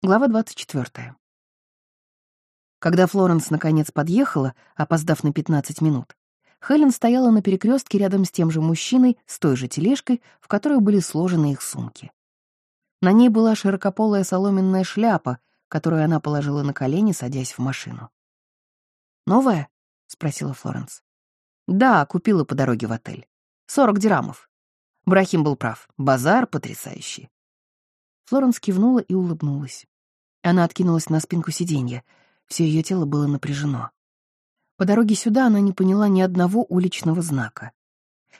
Глава 24. Когда Флоренс наконец подъехала, опоздав на 15 минут, Хелен стояла на перекрестке рядом с тем же мужчиной с той же тележкой, в которой были сложены их сумки. На ней была широкополая соломенная шляпа, которую она положила на колени, садясь в машину. «Новая?» — спросила Флоренс. «Да, купила по дороге в отель. Сорок дирамов». Брахим был прав. Базар потрясающий. Флоренс кивнула и улыбнулась. Она откинулась на спинку сиденья. Все ее тело было напряжено. По дороге сюда она не поняла ни одного уличного знака.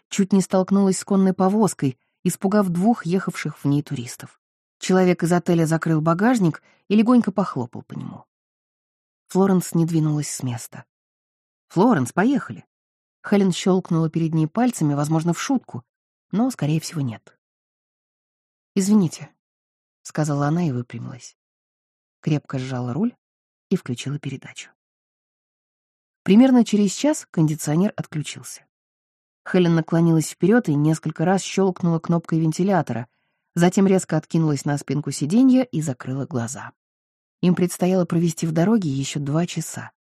Чуть не столкнулась с конной повозкой, испугав двух ехавших в ней туристов. Человек из отеля закрыл багажник и легонько похлопал по нему. Флоренс не двинулась с места. «Флоренс, поехали!» Хелен щелкнула перед ней пальцами, возможно, в шутку, но, скорее всего, нет. «Извините», — сказала она и выпрямилась. Крепко сжала руль и включила передачу. Примерно через час кондиционер отключился. Хелен наклонилась вперед и несколько раз щелкнула кнопкой вентилятора, затем резко откинулась на спинку сиденья и закрыла глаза. Им предстояло провести в дороге еще два часа.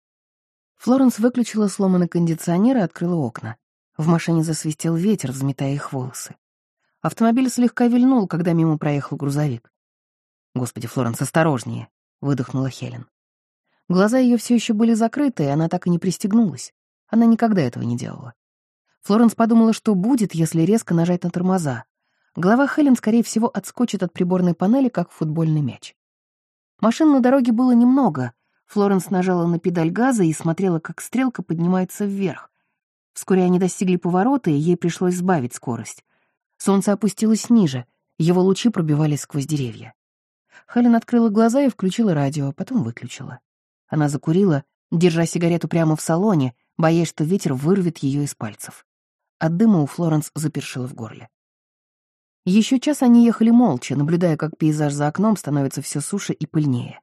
Флоренс выключила сломанный кондиционер и открыла окна. В машине засвистел ветер, взметая их волосы. Автомобиль слегка вильнул, когда мимо проехал грузовик. «Господи, Флоренс, осторожнее!» — выдохнула Хелен. Глаза ее все еще были закрыты, и она так и не пристегнулась. Она никогда этого не делала. Флоренс подумала, что будет, если резко нажать на тормоза. Голова Хелен, скорее всего, отскочит от приборной панели, как футбольный мяч. Машин на дороге было немного. Флоренс нажала на педаль газа и смотрела, как стрелка поднимается вверх. Вскоре они достигли поворота, и ей пришлось сбавить скорость. Солнце опустилось ниже, его лучи пробивались сквозь деревья. Хелен открыла глаза и включила радио, потом выключила. Она закурила, держа сигарету прямо в салоне, боясь, что ветер вырвет ее из пальцев. От дыма у Флоренс запершило в горле. Еще час они ехали молча, наблюдая, как пейзаж за окном становится все суше и пыльнее.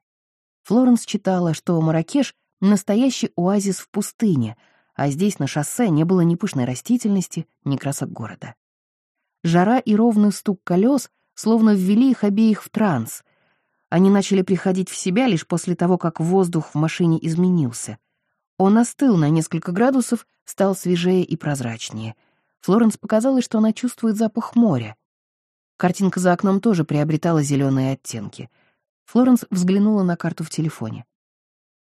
Флоренс читала, что Маракеш — настоящий оазис в пустыне, а здесь на шоссе не было ни пышной растительности, ни красок города. Жара и ровный стук колес словно ввели их обеих в транс, они начали приходить в себя лишь после того, как воздух в машине изменился. Он остыл на несколько градусов, стал свежее и прозрачнее. Флоренс показалось, что она чувствует запах моря. Картинка за окном тоже приобретала зеленые оттенки. Флоренс взглянула на карту в телефоне.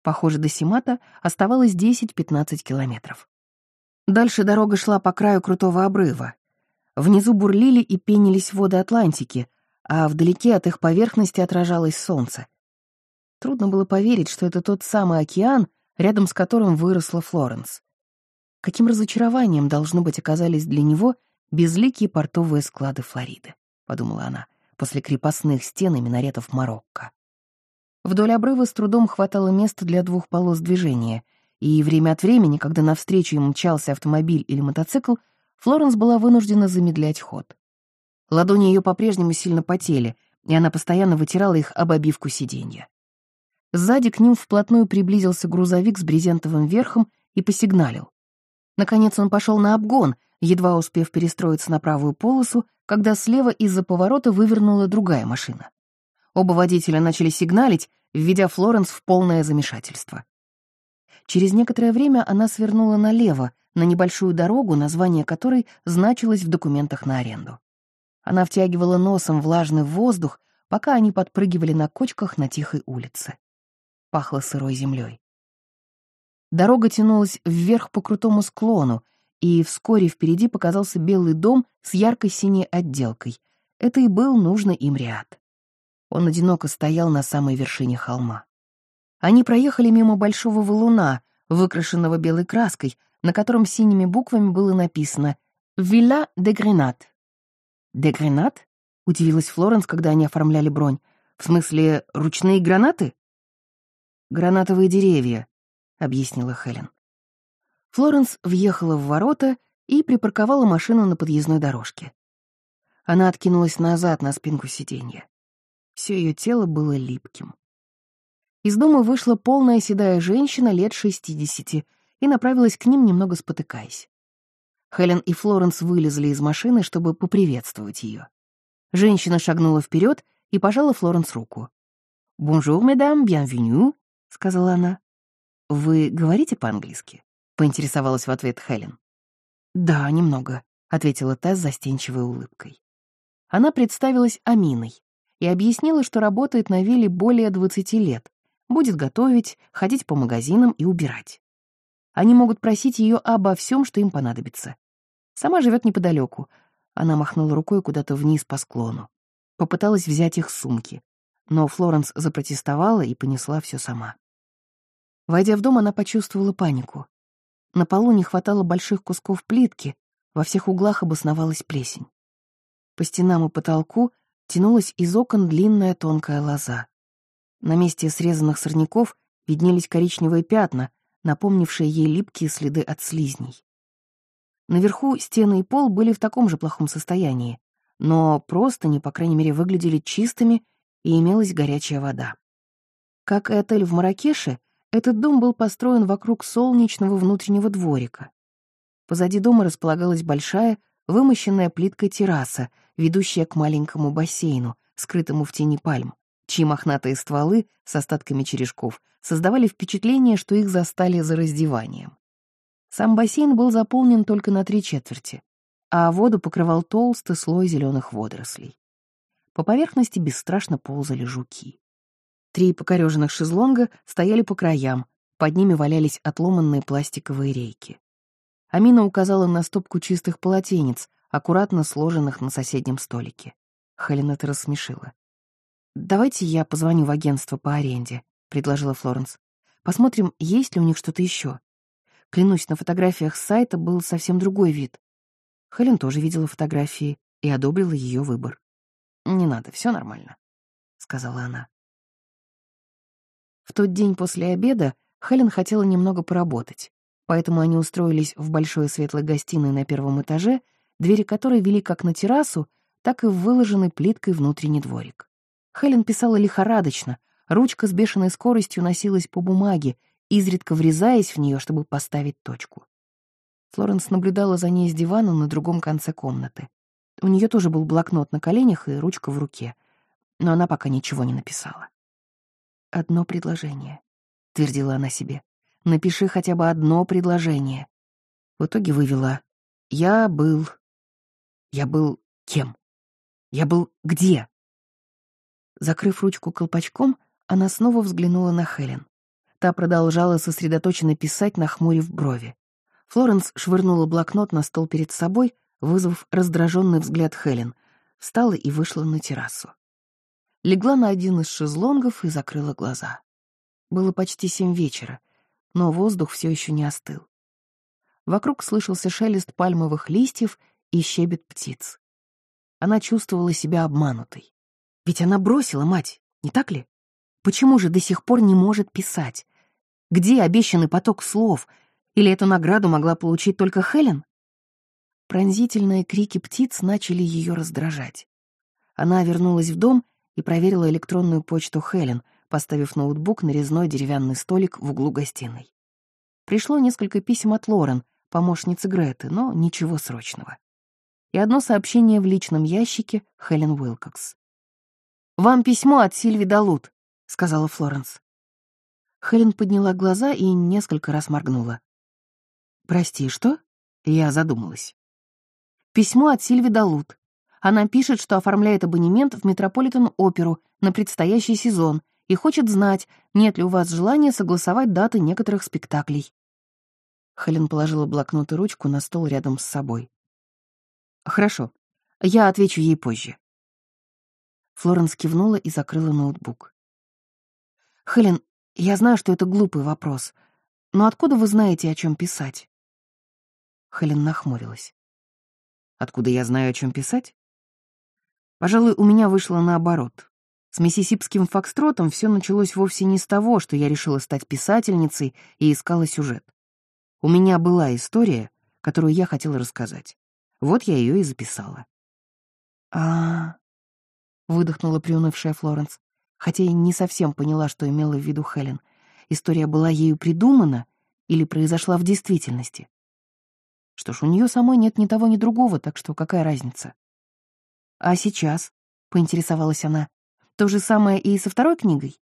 Похоже, до Симата оставалось 10-15 километров. Дальше дорога шла по краю крутого обрыва. Внизу бурлили и пенились воды Атлантики — а вдалеке от их поверхности отражалось солнце. Трудно было поверить, что это тот самый океан, рядом с которым выросла Флоренс. Каким разочарованием, должно быть, оказались для него безликие портовые склады Флориды, подумала она, после крепостных стен и минаретов Марокко. Вдоль обрыва с трудом хватало места для двух полос движения, и время от времени, когда навстречу им мчался автомобиль или мотоцикл, Флоренс была вынуждена замедлять ход. Ладони ее по-прежнему сильно потели, и она постоянно вытирала их об обивку сиденья. Сзади к ним вплотную приблизился грузовик с брезентовым верхом и посигналил. Наконец он пошел на обгон, едва успев перестроиться на правую полосу, когда слева из-за поворота вывернула другая машина. Оба водителя начали сигналить, введя Флоренс в полное замешательство. Через некоторое время она свернула налево, на небольшую дорогу, название которой значилось в документах на аренду. Она втягивала носом влажный воздух, пока они подпрыгивали на кочках на тихой улице. Пахло сырой землей. Дорога тянулась вверх по крутому склону, и вскоре впереди показался белый дом с яркой синей отделкой. Это и был нужный им ряд. Он одиноко стоял на самой вершине холма. Они проехали мимо большого валуна, выкрашенного белой краской, на котором синими буквами было написано «Вилла де Гренат». «Дегренат?» — удивилась Флоренс, когда они оформляли бронь. «В смысле, ручные гранаты?» «Гранатовые деревья», — объяснила Хелен. Флоренс въехала в ворота и припарковала машину на подъездной дорожке. Она откинулась назад на спинку сиденья. Все ее тело было липким. Из дома вышла полная седая женщина лет шестидесяти и направилась к ним, немного спотыкаясь. Хелен и Флоренс вылезли из машины, чтобы поприветствовать ее. Женщина шагнула вперед и пожала Флоренс руку. «Bonjour, mesdames, bienvenue», — сказала она. «Вы говорите по-английски?» — поинтересовалась в ответ Хелен. «Да, немного», — ответила та с застенчивой улыбкой. Она представилась Аминой и объяснила, что работает на вилле более 20 лет, будет готовить, ходить по магазинам и убирать. Они могут просить ее обо всем, что им понадобится. Сама живет неподалеку. Она махнула рукой куда-то вниз по склону. Попыталась взять их сумки, но Флоренс запротестовала и понесла все сама. Войдя в дом, она почувствовала панику. На полу не хватало больших кусков плитки, во всех углах обосновалась плесень. По стенам и потолку тянулась из окон длинная тонкая лоза. На месте срезанных сорняков виднелись коричневые пятна, напомнившие ей липкие следы от слизней. Наверху стены и пол были в таком же плохом состоянии, но просто не по крайней мере, выглядели чистыми и имелась горячая вода. Как и отель в Маракеше, этот дом был построен вокруг солнечного внутреннего дворика. Позади дома располагалась большая, вымощенная плиткой терраса, ведущая к маленькому бассейну, скрытому в тени пальм, чьи мохнатые стволы с остатками черешков создавали впечатление, что их застали за раздеванием. Сам бассейн был заполнен только на три четверти, а воду покрывал толстый слой зеленых водорослей. По поверхности бесстрашно ползали жуки. Три покореженных шезлонга стояли по краям, под ними валялись отломанные пластиковые рейки. Амина указала на стопку чистых полотенец, аккуратно сложенных на соседнем столике. Хелен рассмешила. «Давайте я позвоню в агентство по аренде», — предложила Флоренс. «Посмотрим, есть ли у них что-то еще. Клянусь, на фотографиях с сайта был совсем другой вид. Хелен тоже видела фотографии и одобрила ее выбор. «Не надо, все нормально», — сказала она. В тот день после обеда Хелен хотела немного поработать, поэтому они устроились в большой светлой гостиной на первом этаже, двери которой вели как на террасу, так и в выложенный плиткой внутренний дворик. Хелен писала лихорадочно, ручка с бешеной скоростью носилась по бумаге, изредка врезаясь в нее, чтобы поставить точку. Флоренс наблюдала за ней с дивана на другом конце комнаты. У нее тоже был блокнот на коленях и ручка в руке, но она пока ничего не написала. «Одно предложение», — твердила она себе. «Напиши хотя бы одно предложение». В итоге вывела «Я был...» «Я был кем? Я был где?» Закрыв ручку колпачком, она снова взглянула на Хелен. Та продолжала сосредоточенно писать, нахмурив брови. Флоренс швырнула блокнот на стол перед собой, вызвав раздраженный взгляд Хелен, встала и вышла на террасу. Легла на один из шезлонгов и закрыла глаза. Было почти семь вечера, но воздух все еще не остыл. Вокруг слышался шелест пальмовых листьев и щебет птиц. Она чувствовала себя обманутой. Ведь она бросила мать, не так ли? Почему же до сих пор не может писать? Где обещанный поток слов? Или эту награду могла получить только Хелен? Пронзительные крики птиц начали ее раздражать. Она вернулась в дом и проверила электронную почту Хелен, поставив ноутбук на резной деревянный столик в углу гостиной. Пришло несколько писем от Лорен, помощницы Греты, но ничего срочного. И одно сообщение в личном ящике Хелен Уилкокс. «Вам письмо от Сильви Далут», — сказала Флоренс. Хелен подняла глаза и несколько раз моргнула. «Прости, что?» Я задумалась. Письмо от Сильви Далут. Она пишет, что оформляет абонемент в Метрополитен-оперу на предстоящий сезон и хочет знать, нет ли у вас желания согласовать даты некоторых спектаклей. Хелен положила блокнот и ручку на стол рядом с собой. «Хорошо, я отвечу ей позже». Флоренс кивнула и закрыла ноутбук. «Хелен, я знаю, что это глупый вопрос, но откуда вы знаете, о чем писать?» Хелен нахмурилась. «Откуда я знаю, о чем писать?» «Пожалуй, у меня вышло наоборот. С миссисипским фокстротом все началось вовсе не с того, что я решила стать писательницей и искала сюжет. У меня была история, которую я хотела рассказать. Вот я ее и записала. а, выдохнула приунывшая Флоренс хотя и не совсем поняла, что имела в виду Хелен. История была ею придумана или произошла в действительности? Что ж, у нее самой нет ни того, ни другого, так что какая разница? «А сейчас?» — поинтересовалась она. «То же самое и со второй книгой?»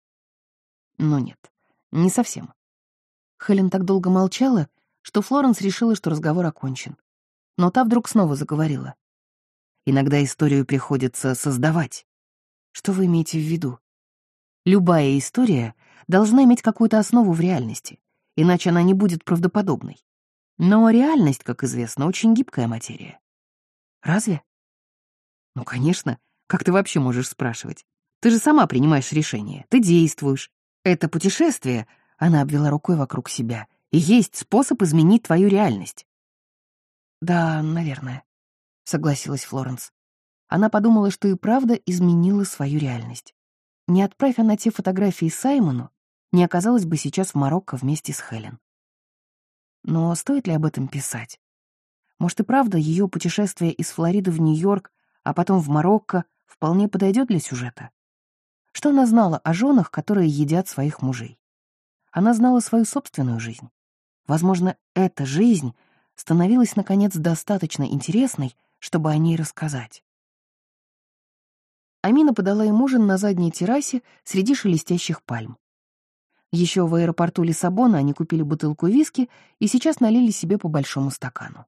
Но нет, не совсем. Хелен так долго молчала, что Флоренс решила, что разговор окончен. Но та вдруг снова заговорила. Иногда историю приходится создавать. Что вы имеете в виду? Любая история должна иметь какую-то основу в реальности, иначе она не будет правдоподобной. Но реальность, как известно, очень гибкая материя. Разве? Ну, конечно. Как ты вообще можешь спрашивать? Ты же сама принимаешь решение, ты действуешь. Это путешествие, она обвела рукой вокруг себя, и есть способ изменить твою реальность. Да, наверное, согласилась Флоренс. Она подумала, что и правда изменила свою реальность. Не отправь она те фотографии Саймону, не оказалась бы сейчас в Марокко вместе с Хелен. Но стоит ли об этом писать? Может и правда ее путешествие из Флориды в Нью-Йорк, а потом в Марокко, вполне подойдет для сюжета? Что она знала о женах, которые едят своих мужей? Она знала свою собственную жизнь. Возможно, эта жизнь становилась, наконец, достаточно интересной, чтобы о ней рассказать. Амина подала им ужин на задней террасе среди шелестящих пальм. Еще в аэропорту Лиссабона они купили бутылку виски и сейчас налили себе по большому стакану.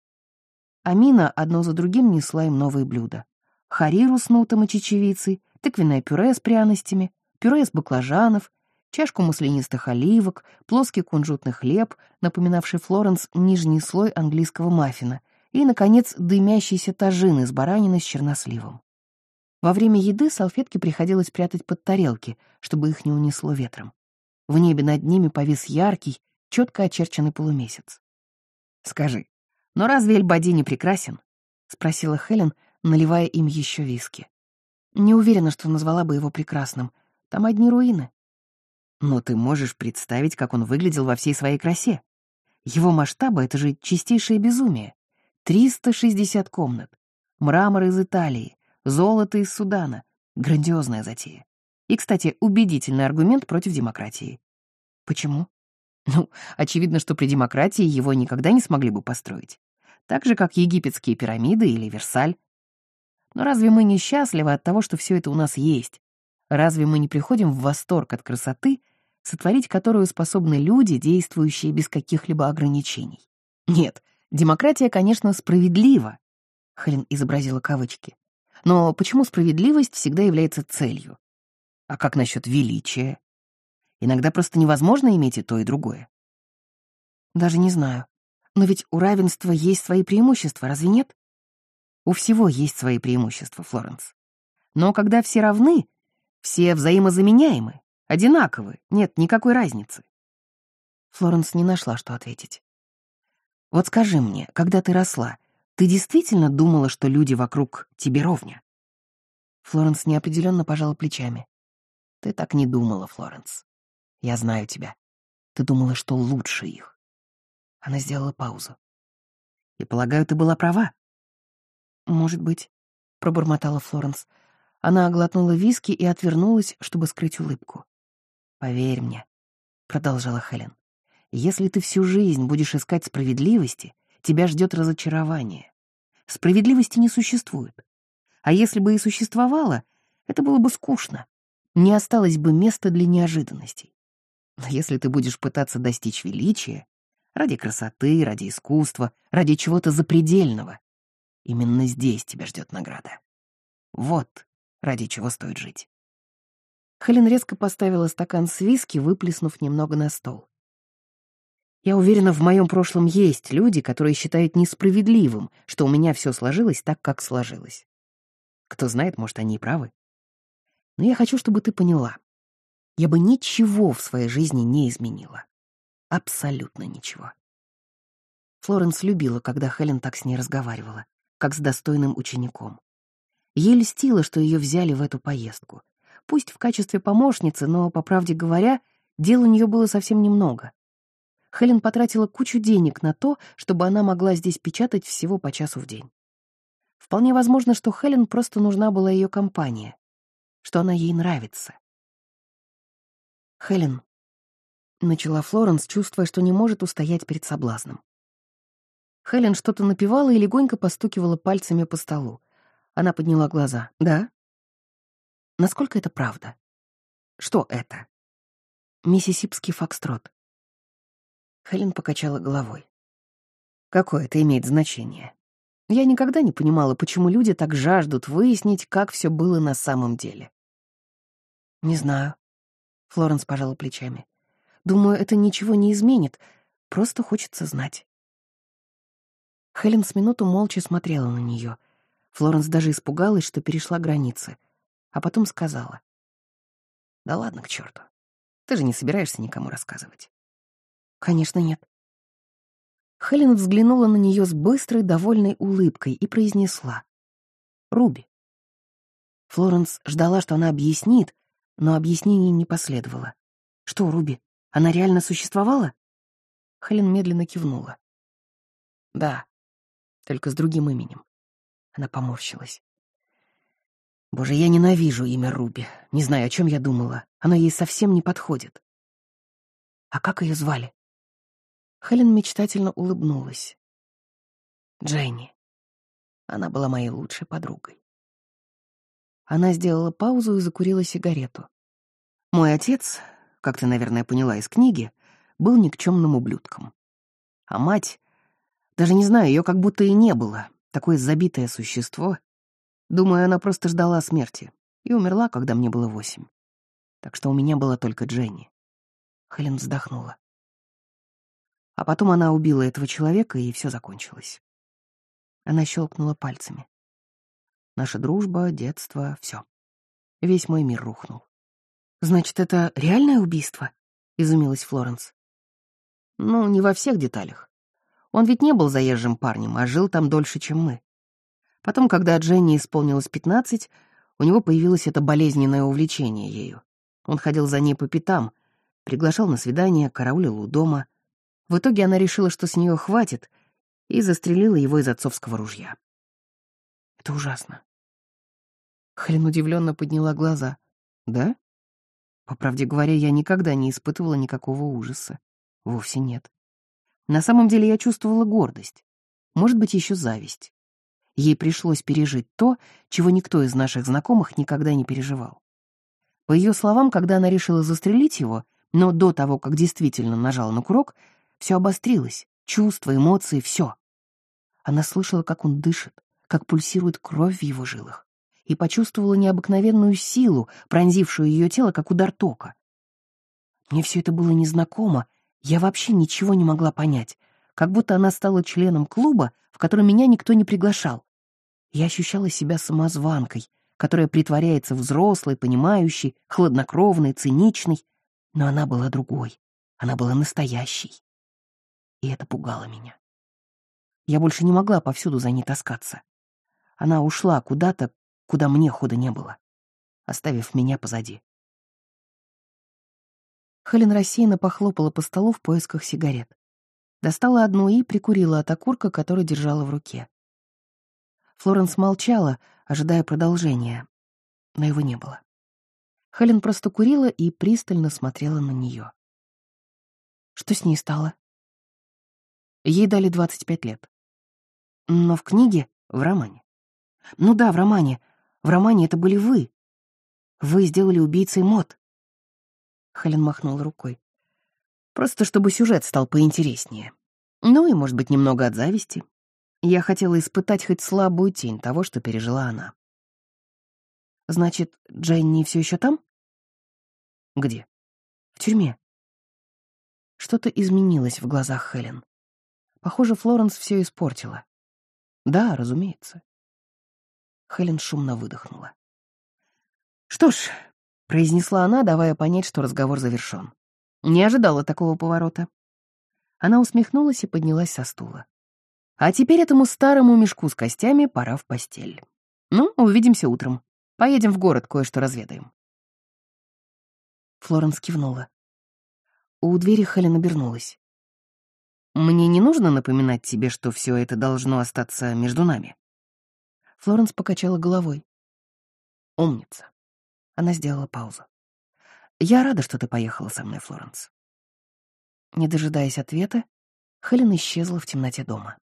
Амина одно за другим несла им новые блюда. Хариру с нутом и чечевицей, тыквенное пюре с пряностями, пюре из баклажанов, чашку маслянистых оливок, плоский кунжутный хлеб, напоминавший Флоренс нижний слой английского маффина, и, наконец, дымящиеся тажины с бараниной с черносливом. Во время еды салфетки приходилось прятать под тарелки, чтобы их не унесло ветром. В небе над ними повис яркий, четко очерченный полумесяц. «Скажи, но разве Эльбади не прекрасен?» — спросила Хелен, наливая им еще виски. Не уверена, что назвала бы его прекрасным. Там одни руины. Но ты можешь представить, как он выглядел во всей своей красе. Его масштабы — это же чистейшее безумие. 360 комнат, мрамор из Италии, золото из Судана. Грандиозная затея. И, кстати, убедительный аргумент против демократии. Почему? Ну, очевидно, что при демократии его никогда не смогли бы построить. Так же, как египетские пирамиды или Версаль. Но разве мы не счастливы от того, что все это у нас есть? Разве мы не приходим в восторг от красоты, сотворить которую способны люди, действующие без каких-либо ограничений? Нет, демократия, конечно, справедлива. Хелен изобразила кавычки. Но почему справедливость всегда является целью? А как насчет величия? Иногда просто невозможно иметь и то, и другое. Даже не знаю. Но ведь у равенства есть свои преимущества, разве нет? У всего есть свои преимущества, Флоренс. Но когда все равны, все взаимозаменяемы, одинаковы, нет никакой разницы. Флоренс не нашла, что ответить. Вот скажи мне, когда ты росла, ты действительно думала, что люди вокруг тебе ровня? Флоренс неопределенно пожала плечами. Ты так не думала, Флоренс. Я знаю тебя. Ты думала, что лучше их. Она сделала паузу. И, полагаю, ты была права. Может быть, пробормотала Флоренс. Она оглотнула виски и отвернулась, чтобы скрыть улыбку. Поверь мне, продолжала Хелен. Если ты всю жизнь будешь искать справедливости, тебя ждет разочарование. Справедливости не существует. А если бы и существовало, это было бы скучно не осталось бы места для неожиданностей. Но если ты будешь пытаться достичь величия, ради красоты, ради искусства, ради чего-то запредельного, именно здесь тебя ждет награда. Вот ради чего стоит жить. Хелен резко поставила стакан с виски, выплеснув немного на стол. Я уверена, в моем прошлом есть люди, которые считают несправедливым, что у меня все сложилось так, как сложилось. Кто знает, может, они и правы. Но я хочу, чтобы ты поняла. Я бы ничего в своей жизни не изменила. Абсолютно ничего. Флоренс любила, когда Хелен так с ней разговаривала, как с достойным учеником. Ей льстило, что ее взяли в эту поездку. Пусть в качестве помощницы, но, по правде говоря, дел у нее было совсем немного. Хелен потратила кучу денег на то, чтобы она могла здесь печатать всего по часу в день. Вполне возможно, что Хелен просто нужна была ее компания, что она ей нравится. «Хелен», — начала Флоренс, чувствуя, что не может устоять перед соблазном. Хелен что-то напевала и легонько постукивала пальцами по столу. Она подняла глаза. «Да?» «Насколько это правда?» «Что это?» Миссисипский фокстрот. Хелен покачала головой. Какое это имеет значение? Я никогда не понимала, почему люди так жаждут выяснить, как все было на самом деле. Не знаю. Флоренс пожала плечами. Думаю, это ничего не изменит, просто хочется знать. Хелен с минуту молча смотрела на нее. Флоренс даже испугалась, что перешла границы, а потом сказала. «Да ладно, к черту. Ты же не собираешься никому рассказывать?» «Конечно, нет». Хелен взглянула на нее с быстрой, довольной улыбкой и произнесла. «Руби». Флоренс ждала, что она объяснит, но объяснений не последовало. «Что, Руби, она реально существовала?» Хелен медленно кивнула. «Да, только с другим именем». Она поморщилась. «Боже, я ненавижу имя Руби. Не знаю, о чем я думала. Оно ей совсем не подходит». «А как ее звали?» Хелен мечтательно улыбнулась. Дженни. Она была моей лучшей подругой. Она сделала паузу и закурила сигарету. Мой отец, как ты, наверное, поняла из книги, был никчемным ублюдком. А мать, даже не знаю, ее как будто и не было, такое забитое существо. Думаю, она просто ждала смерти и умерла, когда мне было восемь. Так что у меня была только Дженни. Хелен вздохнула. А потом она убила этого человека, и все закончилось. Она щелкнула пальцами. Наша дружба, детство — все. Весь мой мир рухнул. «Значит, это реальное убийство?» — изумилась Флоренс. «Ну, не во всех деталях. Он ведь не был заезжим парнем, а жил там дольше, чем мы. Потом, когда Дженни исполнилось пятнадцать, у него появилось это болезненное увлечение ею. Он ходил за ней по пятам, приглашал на свидание, караулил у дома — в итоге она решила, что с нее хватит, и застрелила его из отцовского ружья. Это ужасно. Хелен удивленно подняла глаза. Да? По правде говоря, я никогда не испытывала никакого ужаса. Вовсе нет. На самом деле я чувствовала гордость. Может быть, еще зависть. Ей пришлось пережить то, чего никто из наших знакомых никогда не переживал. По ее словам, когда она решила застрелить его, но до того, как действительно нажала на курок, все обострилось, чувства, эмоции, все. Она слышала, как он дышит, как пульсирует кровь в его жилах, и почувствовала необыкновенную силу, пронзившую ее тело, как удар тока. Мне все это было незнакомо, я вообще ничего не могла понять, как будто она стала членом клуба, в который меня никто не приглашал. Я ощущала себя самозванкой, которая притворяется взрослой, понимающей, хладнокровной, циничной, но она была другой, она была настоящей и это пугало меня. Я больше не могла повсюду за ней таскаться. Она ушла куда-то, куда мне хода не было, оставив меня позади. Хелен рассеянно похлопала по столу в поисках сигарет. Достала одну и прикурила от окурка, который держала в руке. Флоренс молчала, ожидая продолжения, но его не было. Хелен просто курила и пристально смотрела на нее. Что с ней стало? Ей дали 25 лет. Но в книге, в романе. Ну да, в романе. В романе это были вы. Вы сделали убийцей Мод. Хелен махнула рукой. Просто чтобы сюжет стал поинтереснее. Ну и, может быть, немного от зависти. Я хотела испытать хоть слабую тень того, что пережила она. Значит, Дженни все еще там? Где? В тюрьме. Что-то изменилось в глазах Хелен. Похоже, Флоренс все испортила. Да, разумеется. Хелен шумно выдохнула. «Что ж», — произнесла она, давая понять, что разговор завершен. Не ожидала такого поворота. Она усмехнулась и поднялась со стула. «А теперь этому старому мешку с костями пора в постель. Ну, увидимся утром. Поедем в город, кое-что разведаем». Флоренс кивнула. У двери Хелен обернулась. Мне не нужно напоминать тебе, что все это должно остаться между нами. Флоренс покачала головой. Умница. Она сделала паузу. Я рада, что ты поехала со мной, Флоренс. Не дожидаясь ответа, Хелен исчезла в темноте дома.